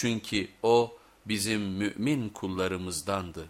Çünkü o bizim mümin kullarımızdandı.